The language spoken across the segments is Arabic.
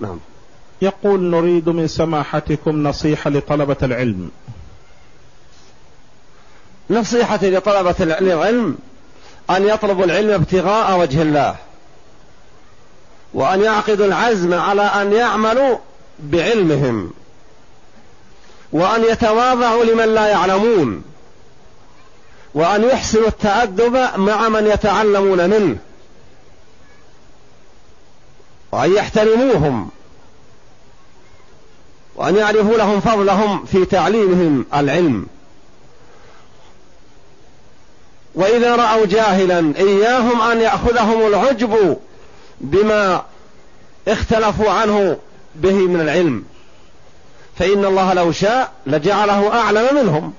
نعم. يقول نريد من سماحتكم نصيحة لطلبة العلم. نصيحتي لطلبة العلم أن يطلبوا العلم ابتغاء وجه الله وأن يعقدوا العزم على أن يعملوا بعلمهم وأن يتواضعوا لمن لا يعلمون وأن يحسنوا التأدب مع من يتعلمون منه. وأن يحترموهم وأن يعرفوا لهم فضلهم في تعليمهم العلم. وإذا رأوا جاهلا إياهم أن يأخذهم العجب بما اختلفوا عنه به من العلم. فإن الله لو شاء لجعله أعلم منهم.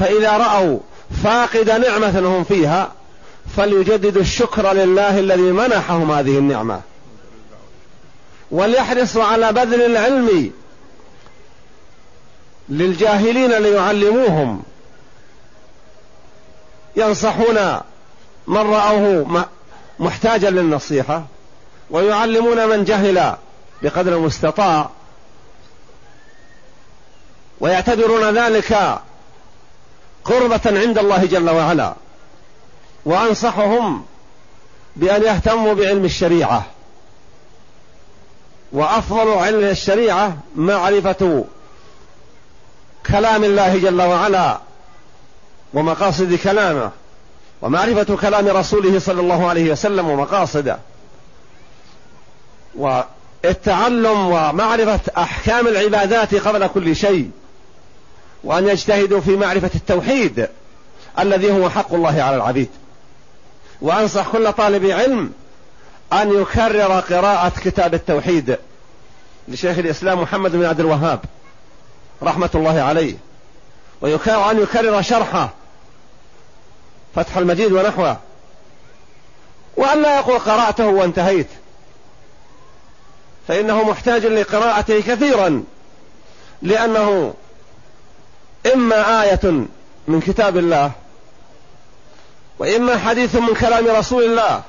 فإذا رأوا فاقد نعمة هم فيها فليجددوا الشكر لله الذي منحهم هذه النعمة. وليحرصوا على بذل العلم للجاهلين ليعلموهم. ينصحون من رأوه محتاجا للنصيحة ويعلمون من جهل بقدر المستطاع. ويعتبرون ذلك قربة عند الله جل وعلا. وأنصحهم بأن يهتموا بعلم الشريعة. وأفضل علم الشريعة معرفة كلام الله جل وعلا ومقاصد كلامه ومعرفة كلام رسوله صلى الله عليه وسلم ومقاصده. والتعلم ومعرفة أحكام العبادات قبل كل شيء وأن يجتهدوا في معرفة التوحيد الذي هو حق الله على العبيد. وأنصح كل طالب علم أن يكرر قراءة كتاب التوحيد لشيخ الإسلام محمد بن عبد الوهاب رحمة الله عليه. وأن يكرر شرحه فتح المجيد ونحوه. وأن لا يقول قرأته وانتهيت. فإنه محتاج لقراءته كثيرا لأنه إما آية من كتاب الله وإما حديث من كلام رسول الله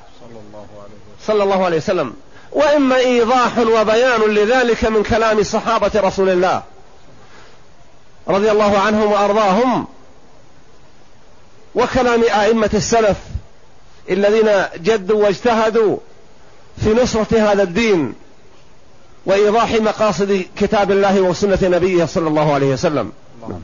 صلى الله عليه وسلم وإما إيضاح وبيان لذلك من كلام صحابة رسول الله رضي الله عنهم وأرضاهم وكلام أئمة السلف الذين جدوا واجتهدوا في نصرة هذا الدين وإيضاح مقاصد كتاب الله وسنة نبيه صلى الله عليه وسلم نعم.